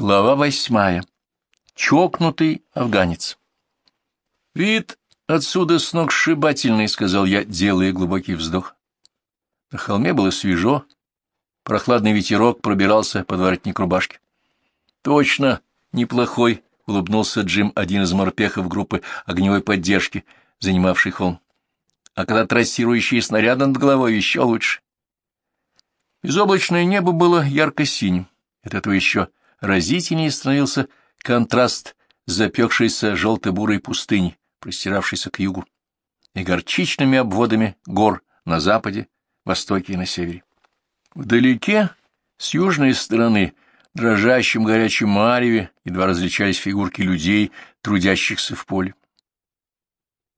Глава восьмая. Чокнутый афганец. «Вид отсюда сногсшибательный», — сказал я, делая глубокий вздох. На холме было свежо, прохладный ветерок пробирался под воротник рубашки. «Точно, неплохой», — улыбнулся Джим, один из морпехов группы огневой поддержки, занимавший холм. «А когда трассирующие снаряды над головой, еще лучше». Безоблачное небо было ярко-синим. От этого еще разительнее становился контраст запекшейся желто-бурой пустыни, простиравшейся к югу, и горчичными обводами гор на западе, востоке и на севере. Вдалеке, с южной стороны, дрожащим горячем мареве, едва различались фигурки людей, трудящихся в поле.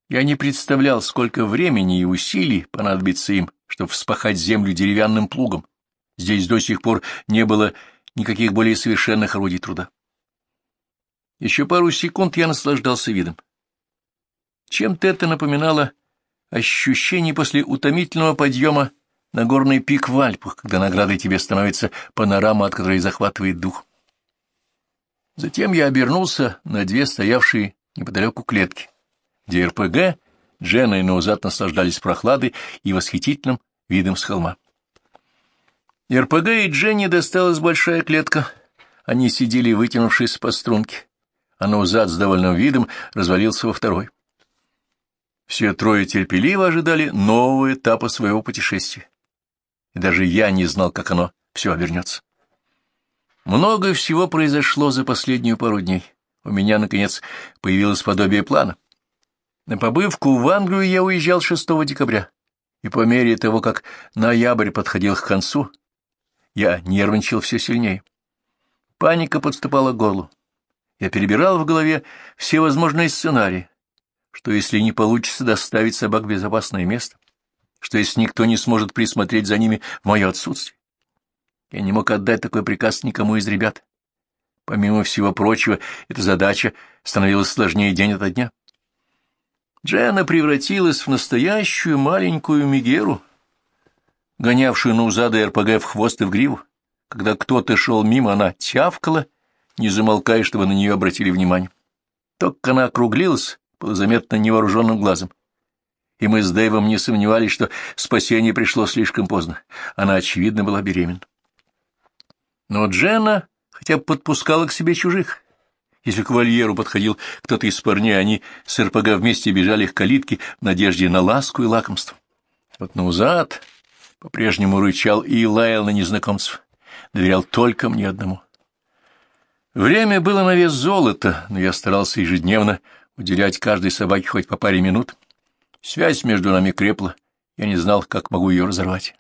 Я не представлял, сколько времени и усилий понадобится им, чтобы вспахать землю деревянным плугом. Здесь до сих пор не было никаких более совершенных орудий труда. Еще пару секунд я наслаждался видом. Чем-то это напоминало ощущение после утомительного подъема на горный пик в Альпах, когда наградой тебе становится панорама, от которой захватывает дух. Затем я обернулся на две стоявшие неподалеку клетки, где РПГ, Джена и Наузат наслаждались прохладой и восхитительным видом с холма. РПГ и Дженни досталась большая клетка. Они сидели, вытянувшись по струнке, а Наузад с довольным видом развалился во второй. Все трое терпеливо ожидали нового этапа своего путешествия. И даже я не знал, как оно все обернется. Много всего произошло за последнюю пару дней. У меня, наконец, появилось подобие плана. На побывку в Англию я уезжал 6 декабря, и по мере того, как ноябрь подходил к концу, я нервничал все сильнее. Паника подступала к горлу. Я перебирал в голове все возможные сценарии. Что, если не получится доставить собак в безопасное место? Что, если никто не сможет присмотреть за ними в мое отсутствие? Я не мог отдать такой приказ никому из ребят. Помимо всего прочего, эта задача становилась сложнее день ото дня. Джена превратилась в настоящую маленькую Мегеру, гонявшую на узады РПГ в хвост и в гриву. Когда кто-то шел мимо, она тявкала, не замолкая, чтобы на нее обратили внимание. Только она округлилась, было заметно невооруженным глазом. И мы с Дэйвом не сомневались, что спасение пришло слишком поздно. Она, очевидно, была беременна. Но Дженна хотя бы подпускала к себе чужих. Если к вольеру подходил кто-то из парней, они с РПГ вместе бежали к калитке в надежде на ласку и лакомство. Вот Наузад по-прежнему рычал и лаял на незнакомцев, доверял только мне одному. Время было на вес золота, но я старался ежедневно уделять каждой собаке хоть по паре минут. Связь между нами крепла, я не знал, как могу ее разорвать.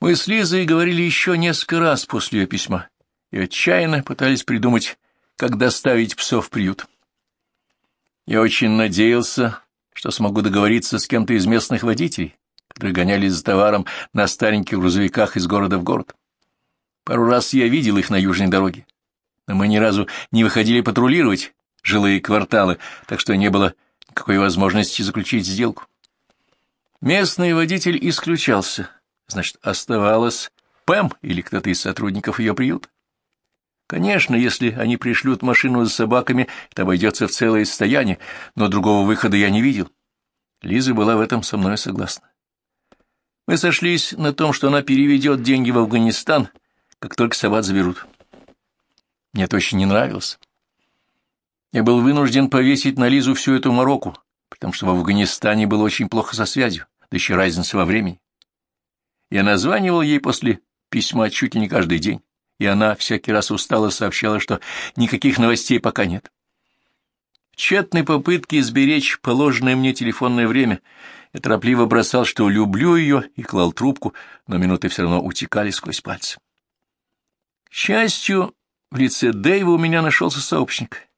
Мы с Лизой говорили еще несколько раз после ее письма и отчаянно пытались придумать, как доставить псов в приют. Я очень надеялся, что смогу договориться с кем-то из местных водителей, которые гонялись за товаром на стареньких грузовиках из города в город. Пару раз я видел их на южной дороге, но мы ни разу не выходили патрулировать жилые кварталы, так что не было никакой возможности заключить сделку. Местный водитель исключался, значит, оставалась Пэм или кто-то из сотрудников ее приюта. Конечно, если они пришлют машину за собаками, это обойдется в целое состояние, но другого выхода я не видел. Лиза была в этом со мной согласна. Мы сошлись на том, что она переведет деньги в Афганистан, как только собак заберут. Мне это очень не нравилось. Я был вынужден повесить на Лизу всю эту мороку, потому что в Афганистане было очень плохо со связью, да еще разница во времени. Я названивал ей после письма чуть ли не каждый день, и она всякий раз устало сообщала, что никаких новостей пока нет. В тщетной попытке изберечь положенное мне телефонное время я торопливо бросал, что люблю ее, и клал трубку, но минуты все равно утекали сквозь пальцы. К счастью, в лице Дэйва у меня нашелся сообщник.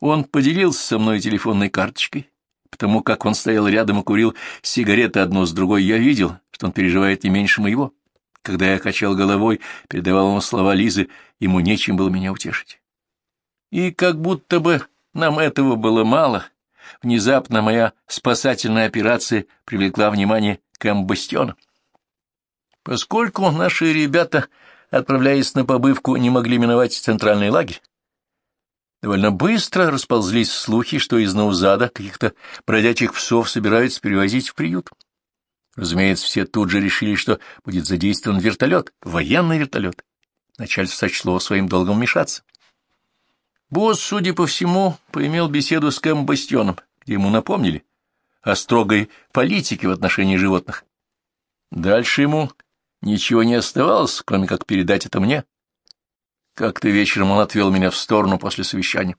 Он поделился со мной телефонной карточкой. Потому как он стоял рядом и курил сигареты одну с другой, я видел, что он переживает не меньше моего. Когда я качал головой, передавал ему слова Лизы, ему нечем было меня утешить. И как будто бы нам этого было мало, внезапно моя спасательная операция привлекла внимание Кэм Бастиона. Поскольку наши ребята отправляясь на побывку, не могли миновать центральный лагерь. Довольно быстро расползлись слухи, что из Наузада каких-то бродячих псов собираются перевозить в приют. Разумеется, все тут же решили, что будет задействован вертолет, военный вертолет. Начальство сочло своим долгом вмешаться. Босс, судя по всему, поимел беседу с Кэм Бастионом, где ему напомнили о строгой политике в отношении животных. Дальше ему ничего не оставалось, кроме как передать это мне. Как-то вечером он отвел меня в сторону после совещания.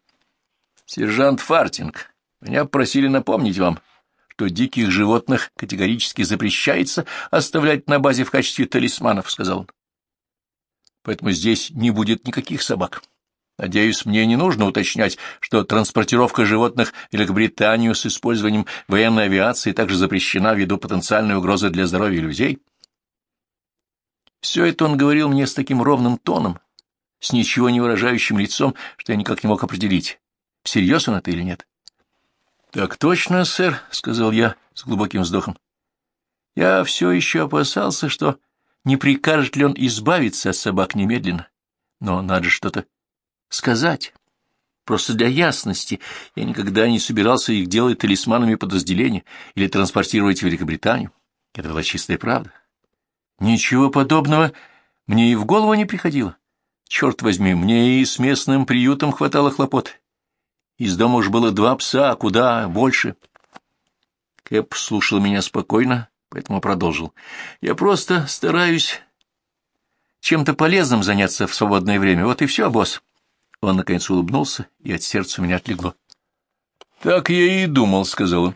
«Сержант Фартинг, меня просили напомнить вам, что диких животных категорически запрещается оставлять на базе в качестве талисманов», — сказал он. «Поэтому здесь не будет никаких собак. Надеюсь, мне не нужно уточнять, что транспортировка животных в Великобританию с использованием военной авиации также запрещена ввиду потенциальной угрозы для здоровья людей». Все это он говорил мне с таким ровным тоном, с ничего не выражающим лицом, что я никак не мог определить, всерьез он это или нет. — Так точно, сэр, — сказал я с глубоким вздохом. Я все еще опасался, что не прикажет ли он избавиться от собак немедленно. Но надо что-то сказать. Просто для ясности я никогда не собирался их делать талисманами подразделения или транспортировать в Великобританию. Это была чистая правда. Ничего подобного мне и в голову не приходило. Черт возьми, мне и с местным приютом хватало хлопот. Из дома уж было два пса, а куда больше. Кэп слушал меня спокойно, поэтому продолжил. Я просто стараюсь чем-то полезным заняться в свободное время. Вот и все, босс. Он, наконец, улыбнулся, и от сердца у меня отлегло. — Так я и думал, — сказал он.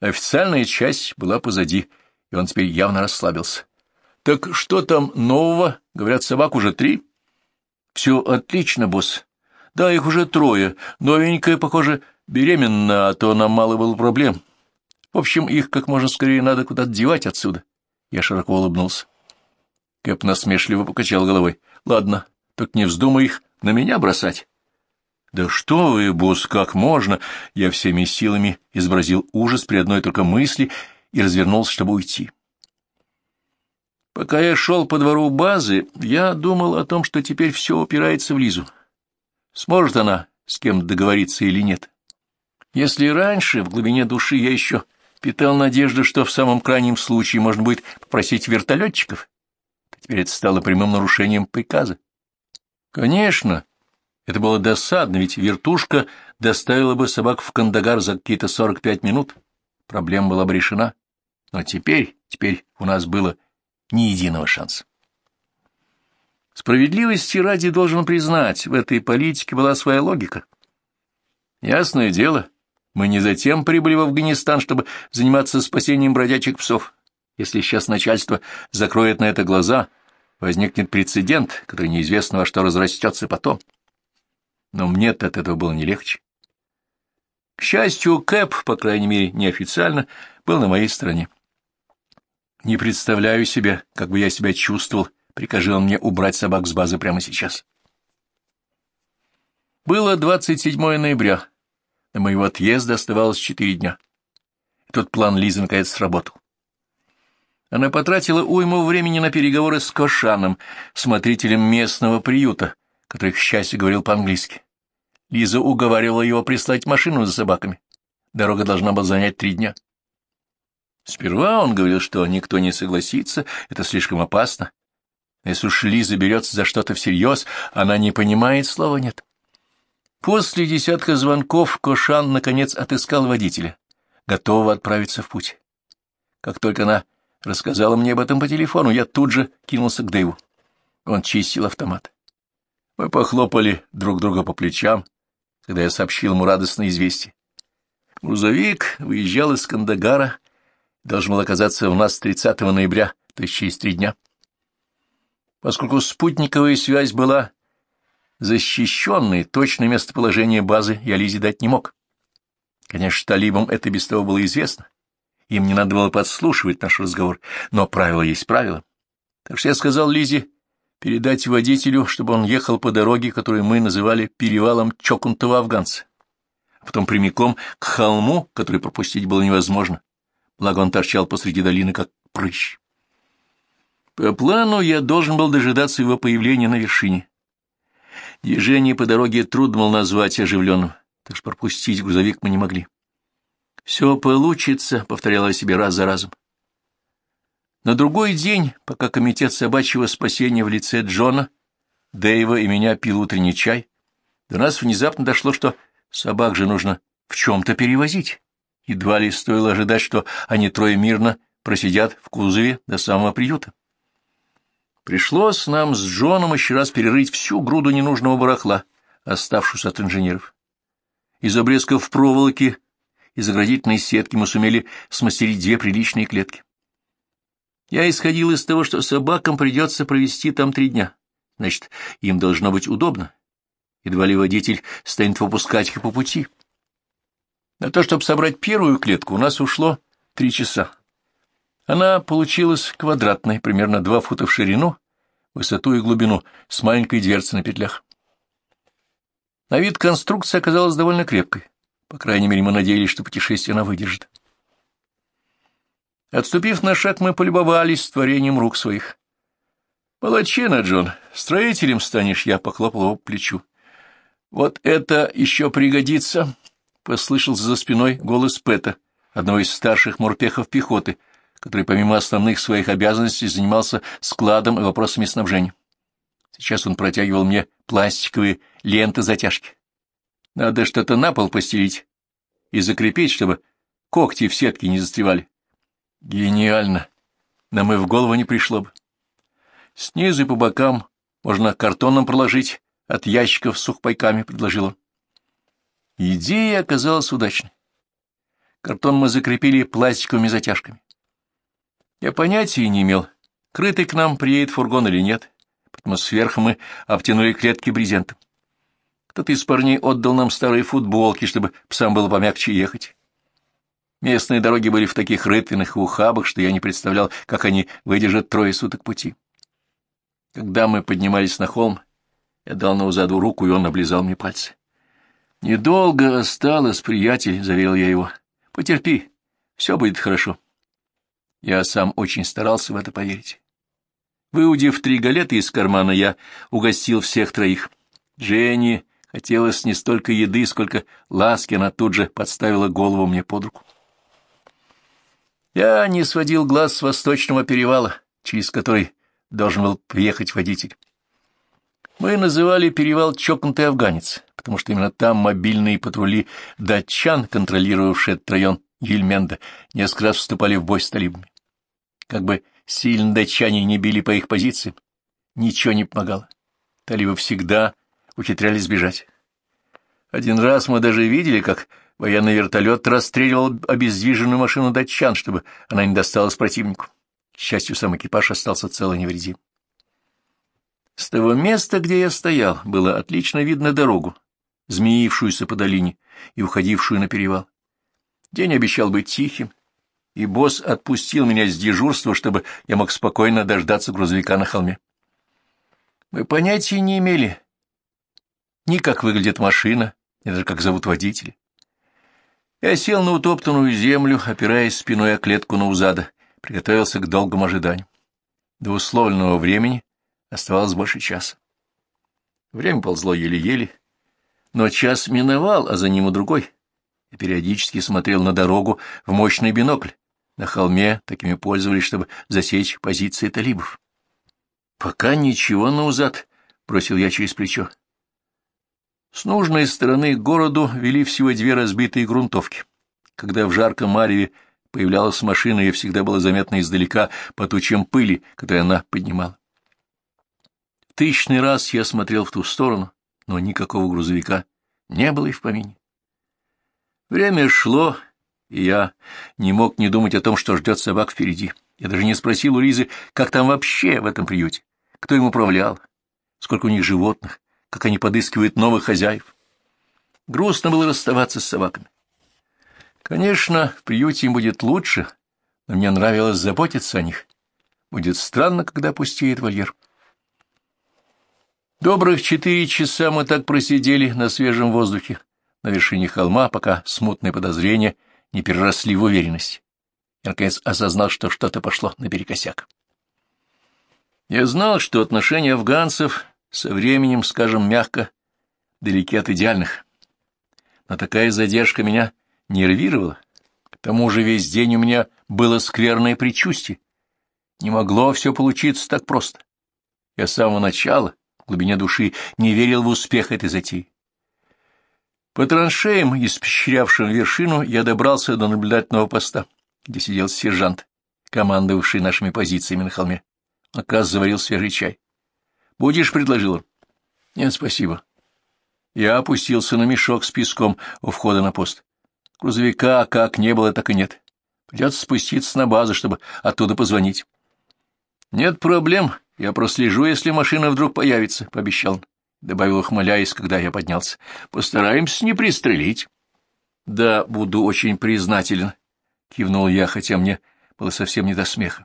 Официальная часть была позади, и он теперь явно расслабился. — Так что там нового? Говорят, собак уже три? — все отлично, босс. Да, их уже трое. Новенькая, похоже, беременна, а то нам мало было проблем. В общем, их как можно скорее надо куда-то девать отсюда. Я широко улыбнулся. Кэп насмешливо покачал головой. Ладно, так не вздумай их на меня бросать. Да что вы, босс, как можно? Я всеми силами изобразил ужас при одной только мысли и развернулся, чтобы уйти. Пока я шел по двору базы, я думал о том, что теперь все упирается в Лизу. Сможет она с кем договориться или нет? Если раньше в глубине души я еще питал надежду, что в самом крайнем случае можно будет попросить вертолетчиков, то теперь это стало прямым нарушением приказа. Конечно, это было досадно, ведь вертушка доставила бы собак в Кандагар за какие-то сорок пять минут. Проблема была бы решена. Но теперь, теперь у нас было ни единого шанса. Справедливости ради должен признать, в этой политике была своя логика. Ясное дело, мы не затем прибыли в Афганистан, чтобы заниматься спасением бродячих псов. Если сейчас начальство закроет на это глаза, возникнет прецедент, который неизвестно во что разрастется потом. Но мне-то от этого было не легче. К счастью, Кэп, по крайней мере, неофициально, был на моей стороне. Не представляю себе, как бы я себя чувствовал, прикажи он мне убрать собак с базы прямо сейчас. Было 27 ноября. До моего отъезда оставалось четыре дня. И тут план Лизы наконец сработал. Она потратила уйму времени на переговоры с Кошаном, смотрителем местного приюта, который, к счастью, говорил по-английски. Лиза уговаривала его прислать машину за собаками. Дорога должна была занять три дня. Сперва он говорил, что никто не согласится, это слишком опасно. Если уж Лиза берется за что-то всерьез, она не понимает слова «нет». После десятка звонков Кошан, наконец, отыскал водителя, готового отправиться в путь. Как только она рассказала мне об этом по телефону, я тут же кинулся к Дэйву. Он чистил автомат. Мы похлопали друг друга по плечам, когда я сообщил ему радостное известие. Грузовик выезжал из Кандагара должен был оказаться у нас 30 ноября, то есть через три дня. Поскольку спутниковая связь была защищенной, точное местоположение базы я Лизе дать не мог. Конечно, талибам это без того было известно. Им не надо было подслушивать наш разговор, но правило есть правило. Так что я сказал Лизе передать водителю, чтобы он ехал по дороге, которую мы называли перевалом чокнутого афганца, а потом прямиком к холму, который пропустить было невозможно, благо он торчал посреди долины, как прыщ. По плану я должен был дожидаться его появления на вершине. Движение по дороге трудно было назвать оживленным, так что пропустить грузовик мы не могли. «Все получится», — повторяла себе раз за разом. На другой день, пока комитет собачьего спасения в лице Джона, Дэйва и меня пил утренний чай, до нас внезапно дошло, что собак же нужно в чем-то перевозить. Едва ли стоило ожидать, что они трое мирно просидят в кузове до самого приюта. Пришлось нам с Джоном еще раз перерыть всю груду ненужного барахла, оставшуюся от инженеров. Из обрезков проволоки и заградительной сетки мы сумели смастерить две приличные клетки. Я исходил из того, что собакам придется провести там три дня. Значит, им должно быть удобно. Едва ли водитель станет выпускать их по пути. На то, чтобы собрать первую клетку, у нас ушло три часа. Она получилась квадратной, примерно два фута в ширину, высоту и глубину, с маленькой дверцей на петлях. На вид конструкция оказалась довольно крепкой. По крайней мере, мы надеялись, что путешествие она выдержит. Отступив на шаг, мы полюбовались творением рук своих. «Молодчина, Джон, строителем станешь», — я похлопал его по плечу. «Вот это еще пригодится», — послышался за спиной голос Пэта, одного из старших морпехов пехоты, который помимо основных своих обязанностей занимался складом и вопросами снабжения. Сейчас он протягивал мне пластиковые ленты-затяжки. Надо что-то на пол постелить и закрепить, чтобы когти в сетке не застревали. Гениально! Нам и в голову не пришло бы. Снизу и по бокам можно картоном проложить от ящиков с сухпайками, предложил он. Идея оказалась удачной. Картон мы закрепили пластиковыми затяжками. Я понятия не имел, крытый к нам приедет фургон или нет, поэтому сверху мы обтянули клетки брезентом. Кто-то из парней отдал нам старые футболки, чтобы псам было помягче ехать. Местные дороги были в таких рытвинах ухабах, что я не представлял, как они выдержат трое суток пути. Когда мы поднимались на холм, я дал Наузаду руку, и он облизал мне пальцы. «Недолго осталось, приятель», — заверил я его. «Потерпи, все будет хорошо». Я сам очень старался в это поверить. Выудив три галеты из кармана, я угостил всех троих. Дженни хотелось не столько еды, сколько ласки, она тут же подставила голову мне под руку. Я не сводил глаз с восточного перевала, через который должен был приехать водитель. Мы называли перевал «Чокнутый афганец», потому что именно там мобильные патрули датчан, контролировавшие этот район, Гильменда несколько раз вступали в бой с талибами. Как бы сильно датчане не били по их позициям, ничего не помогало. Талибы всегда ухитрялись бежать. Один раз мы даже видели, как военный вертолет расстреливал обездвиженную машину датчан, чтобы она не досталась противнику. К счастью, сам экипаж остался цел и невредим. С того места, где я стоял, было отлично видно дорогу, змеившуюся по долине и уходившую на перевал. День обещал быть тихим, и босс отпустил меня с дежурства, чтобы я мог спокойно дождаться грузовика на холме. Мы понятия не имели ни как выглядит машина, ни даже как зовут водителя. Я сел на утоптанную землю, опираясь спиной о клетку Наузада, приготовился к долгому ожиданию. До условленного времени оставалось больше часа. Время ползло еле-еле, но час миновал, а за ним и другой. Я периодически смотрел на дорогу в мощный бинокль. На холме такими пользовались, чтобы засечь позиции талибов. — Пока ничего, Наузад, — бросил я через плечо. С нужной стороны к городу вели всего две разбитые грунтовки. Когда в жарком мареве появлялась машина, ее всегда было заметно издалека по тучам пыли, которую она поднимала. Тысячный раз я смотрел в ту сторону, но никакого грузовика не было и в помине. Время шло, и я не мог не думать о том, что ждет собак впереди. Я даже не спросил у Лизы, как там вообще в этом приюте, кто им управлял, сколько у них животных, как они подыскивают новых хозяев. Грустно было расставаться с собаками. Конечно, в приюте им будет лучше, но мне нравилось заботиться о них. Будет странно, когда пустеет вольер. Добрых четыре часа мы так просидели на свежем воздухе, на вершине холма, пока смутные подозрения не переросли в уверенность. Я, наконец, осознал, что что-то пошло наперекосяк. Я знал, что отношения афганцев со временем, скажем мягко, далеки от идеальных. Но такая задержка меня нервировала. К тому же весь день у меня было скверное предчувствие. Не могло все получиться так просто. Я с самого начала, в глубине души, не верил в успех этой затеи. По траншеям, испещрявшим вершину, я добрался до наблюдательного поста, где сидел сержант, командовавший нашими позициями на холме. Наказ заварил свежий чай. — Будешь, — предложил он. — Нет, спасибо. Я опустился на мешок с песком у входа на пост. Грузовика как не было, так и нет. Придется спуститься на базу, чтобы оттуда позвонить. — Нет проблем, я прослежу, если машина вдруг появится, — пообещал он. — добавил, ухмыляясь, когда я поднялся. — Постараемся не пристрелить. — Да, буду очень признателен, — кивнул я, хотя мне было совсем не до смеха.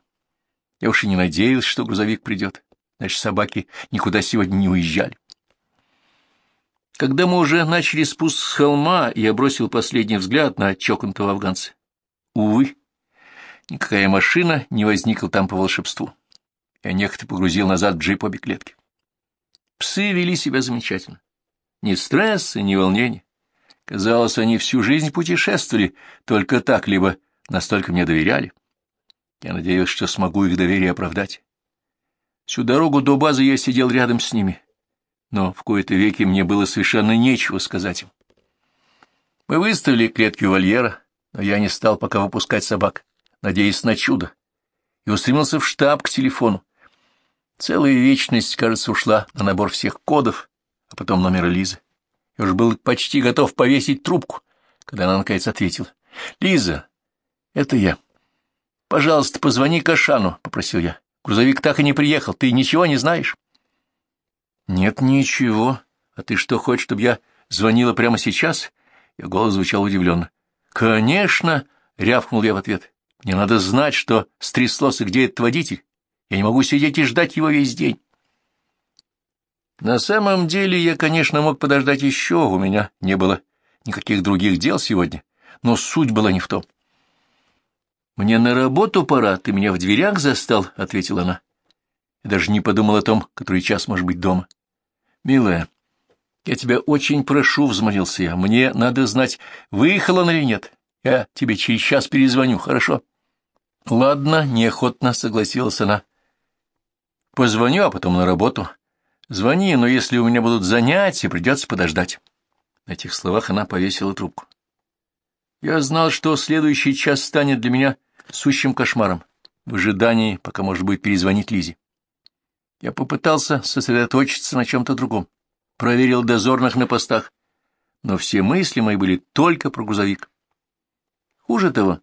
Я уж и не надеялся, что грузовик придет. Значит, собаки никуда сегодня не уезжали. Когда мы уже начали спуск с холма, я бросил последний взгляд на чокнутого афганца. Увы, никакая машина не возникла там по волшебству. Я нехотя погрузил назад джип обе клетки. Псы вели себя замечательно. Ни стресса, ни волнения. Казалось, они всю жизнь путешествовали только так, либо настолько мне доверяли. Я надеялся, что смогу их доверие оправдать. Всю дорогу до базы я сидел рядом с ними, но в кои-то веки мне было совершенно нечего сказать им. Мы выставили клетки у вольера, но я не стал пока выпускать собак, надеясь на чудо, и устремился в штаб к телефону. Целая вечность, кажется, ушла на набор всех кодов, а потом номера Лизы. Я уж был почти готов повесить трубку, когда она наконец ответила. — Лиза, это я. — Пожалуйста, позвони Кашану, — попросил я. — Грузовик так и не приехал. Ты ничего не знаешь? — Нет, ничего. А ты что, хочешь, чтобы я звонила прямо сейчас? Ее голос звучал удивленно. — Конечно, — рявкнул я в ответ. — Мне надо знать, что стряслось и где этот водитель. Я не могу сидеть и ждать его весь день. На самом деле я, конечно, мог подождать еще, у меня не было никаких других дел сегодня, но суть была не в том. «Мне на работу пора, ты меня в дверях застал», — ответила она. Я даже не подумал о том, который час может быть дома. «Милая, я тебя очень прошу», — взмолился я, — «мне надо знать, выехала она или нет. Я тебе через час перезвоню, хорошо?» «Ладно», — неохотно согласилась она. Позвоню, а потом на работу. Звони, но если у меня будут занятия, придется подождать. На этих словах она повесила трубку. Я знал, что следующий час станет для меня сущим кошмаром, в ожидании, пока может будет перезвонить Лизе. Я попытался сосредоточиться на чем-то другом, проверил дозорных на постах, но все мысли мои были только про грузовик. Хуже того,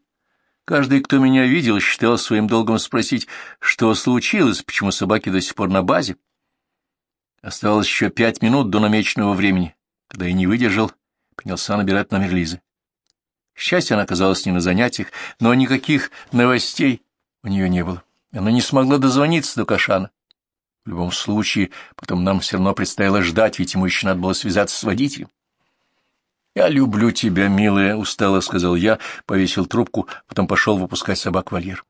Каждый, кто меня видел, считал своим долгом спросить, что случилось, почему собаки до сих пор на базе. Оставалось еще пять минут до намеченного времени, когда я не выдержал, принялся набирать номер Лизы. К счастью, она оказалась не на занятиях, но никаких новостей у нее не было. Она не смогла дозвониться до Кашана. В любом случае, потом нам все равно предстояло ждать, ведь ему еще надо было связаться с водителем. «Я люблю тебя, милая», — устало сказал я, повесил трубку, потом пошел выпускать собак в вольер.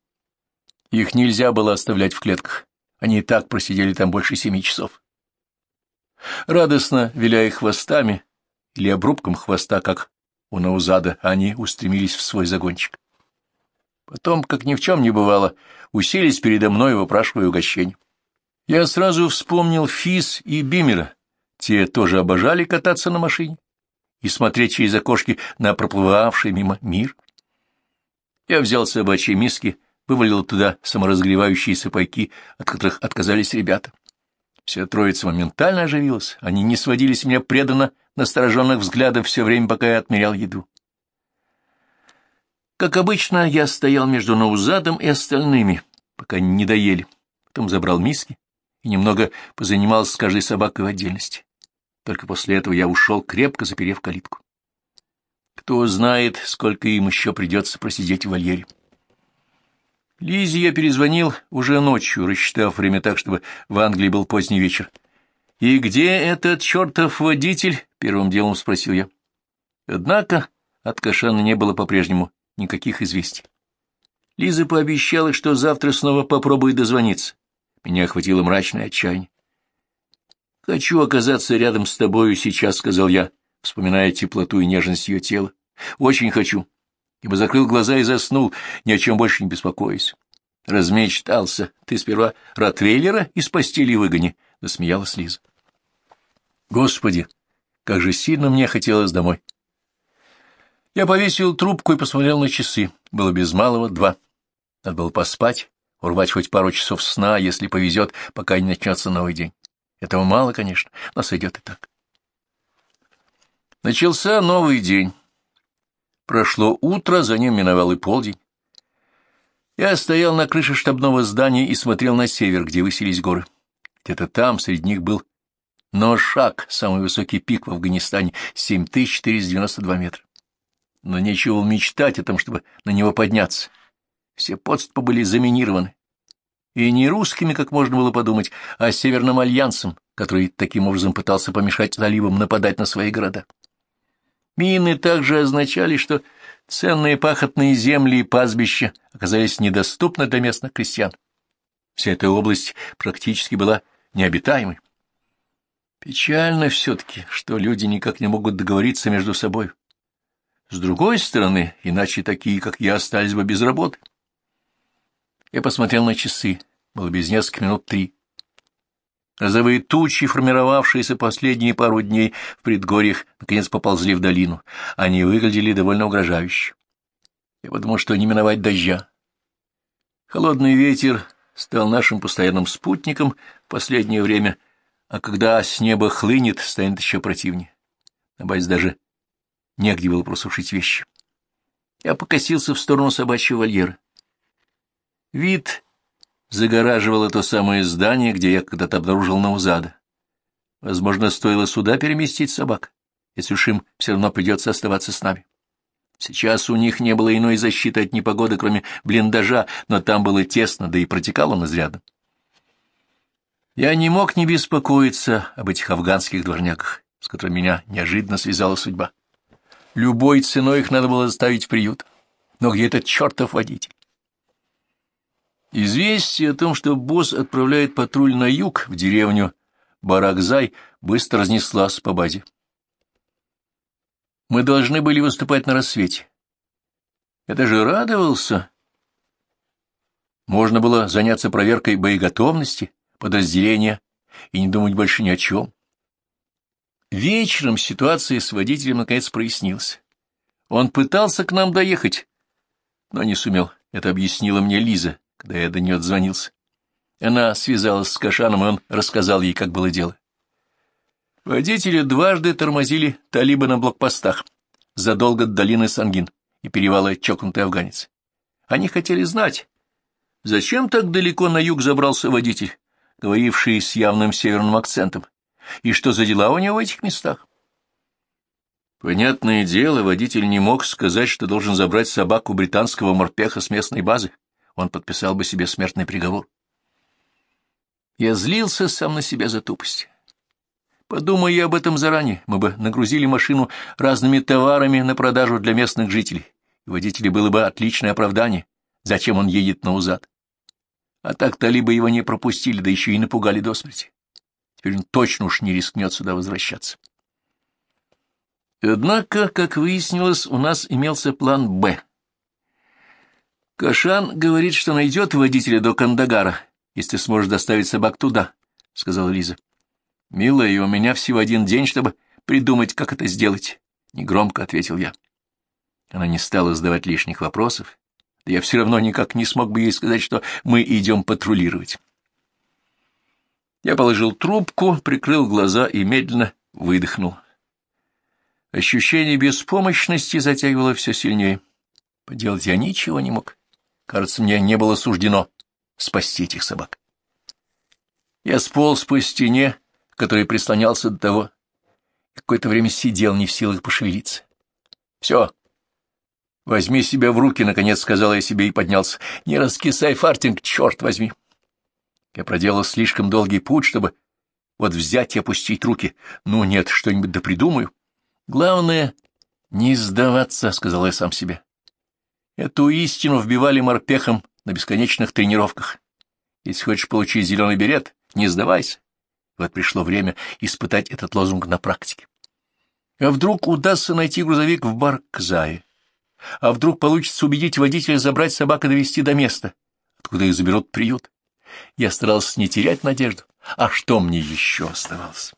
Их нельзя было оставлять в клетках. Они и так просидели там больше семи часов. Радостно, виляя хвостами или обрубком хвоста, как у Наузада, они устремились в свой загончик. Потом, как ни в чем не бывало, уселись передо мной, выпрашивая угощение. Я сразу вспомнил Фис и Бимера. Те тоже обожали кататься на машине и смотреть через окошки на проплывавший мимо мир. Я взял собачьи миски, вывалил туда саморазгревающиеся пайки, от которых отказались ребята. Вся троица моментально оживилась, они не сводили с меня преданно настороженных взглядов все время, пока я отмерял еду. Как обычно, я стоял между Наузадом и остальными, пока они не доели. Потом забрал миски и немного позанимался с каждой собакой в отдельности. Только после этого я ушел, крепко заперев калитку. Кто знает, сколько им еще придется просидеть в вольере. Лизе я перезвонил уже ночью, рассчитав время так, чтобы в Англии был поздний вечер. «И где этот чертов водитель?» — первым делом спросил я. Однако от Кашана не было по-прежнему никаких известий. Лиза пообещала, что завтра снова попробует дозвониться. Меня охватило мрачное отчаяние. «Хочу оказаться рядом с тобою сейчас», — сказал я, вспоминая теплоту и нежность ее тела. «Очень хочу». Ибо закрыл глаза и заснул, ни о чем больше не беспокоясь. Размечтался. Ты сперва Ротвейлера из постели выгони, — засмеялась Лиза. Господи, как же сильно мне хотелось домой. Я повесил трубку и посмотрел на часы. Было без малого два. Надо было поспать, урвать хоть пару часов сна, если повезет, пока не начнется новый день. Этого мало, конечно, но сойдет и так. Начался новый день. Прошло утро, за ним миновал и полдень. Я стоял на крыше штабного здания и смотрел на север, где высились горы. Где-то там среди них был Ношак, самый высокий пик в Афганистане, 7492 метра. Но нечего мечтать о том, чтобы на него подняться. Все подступы были заминированы. И не русскими, как можно было подумать, а Северным альянсом, который таким образом пытался помешать талибам нападать на свои города. Мины также означали, что ценные пахотные земли и пастбища оказались недоступны для местных крестьян. Вся эта область практически была необитаемой. Печально все-таки, что люди никак не могут договориться между собой. С другой стороны, иначе такие, как я, остались бы без работы. Я посмотрел на часы. Было без нескольких минут три. Розовые тучи, формировавшиеся последние пару дней в предгорьях, наконец поползли в долину. Они выглядели довольно угрожающе. Я подумал, что не миновать дождя. Холодный ветер стал нашим постоянным спутником в последнее время, а когда с неба хлынет, станет еще противнее. На базе даже негде было просушить вещи. Я покосился в сторону собачьего вольера. Вид загораживало то самое здание, где я когда-то обнаружил Наузада. Возможно, стоило сюда переместить собак, если уж им все равно придется оставаться с нами. Сейчас у них не было иной защиты от непогоды, кроме блиндажа, но там было тесно, да и протекал он изрядно. Я не мог не беспокоиться об этих афганских дворняках, с которыми меня неожиданно связала судьба. Любой ценой их надо было заставить в приют. Но где этот чертов водитель? Известие о том, что босс отправляет патруль на юг, в деревню Баракзай, быстро разнеслась по базе. Мы должны были выступать на рассвете. Я даже радовался. Можно было заняться проверкой боеготовности подразделения и не думать больше ни о чем. Вечером ситуация с водителем наконец прояснилась. Он пытался к нам доехать, но не сумел. Это объяснила мне Лиза, когда я до нее отзвонился. Она связалась с Кашаном, и он рассказал ей, как было дело. Водители дважды тормозили талиба на блокпостах, задолго до долины Сангин и перевала чокнутый афганец. Они хотели знать, зачем так далеко на юг забрался водитель, говоривший с явным северным акцентом, и что за дела у него в этих местах. Понятное дело, водитель не мог сказать, что должен забрать собаку британского морпеха с местной базы он подписал бы себе смертный приговор. Я злился сам на себя за тупость. Подумай я об этом заранее, мы бы нагрузили машину разными товарами на продажу для местных жителей, водителю было бы отличное оправдание, зачем он едет на узад. А так-то либо его не пропустили, да еще и напугали до смерти. Теперь он точно уж не рискнет сюда возвращаться. Однако, как выяснилось, у нас имелся план «Б», Кашан говорит, что найдет водителя до Кандагара, если сможешь доставить собак туда, — сказала Лиза. — Милая, у меня всего один день, чтобы придумать, как это сделать, — негромко ответил я. Она не стала задавать лишних вопросов, да я все равно никак не смог бы ей сказать, что мы идем патрулировать. Я положил трубку, прикрыл глаза и медленно выдохнул. Ощущение беспомощности затягивало все сильнее. Поделать я ничего не мог. Кажется, мне не было суждено спасти этих собак. Я сполз по стене, который прислонялся до того, какое-то время сидел, не в силах пошевелиться. — Все. Возьми себя в руки, — наконец сказал я себе и поднялся. — Не раскисай, фартинг, черт возьми. Я проделал слишком долгий путь, чтобы вот взять и опустить руки. Ну нет, что-нибудь да придумаю. Главное — не сдаваться, — сказал я сам себе. Эту истину вбивали морпехом на бесконечных тренировках. Если хочешь получить зеленый берет, не сдавайся. Вот пришло время испытать этот лозунг на практике. А вдруг удастся найти грузовик в бар к Зае? А вдруг получится убедить водителя забрать собак и довести до места, откуда их заберут приют? Я старался не терять надежду. А что мне еще оставалось?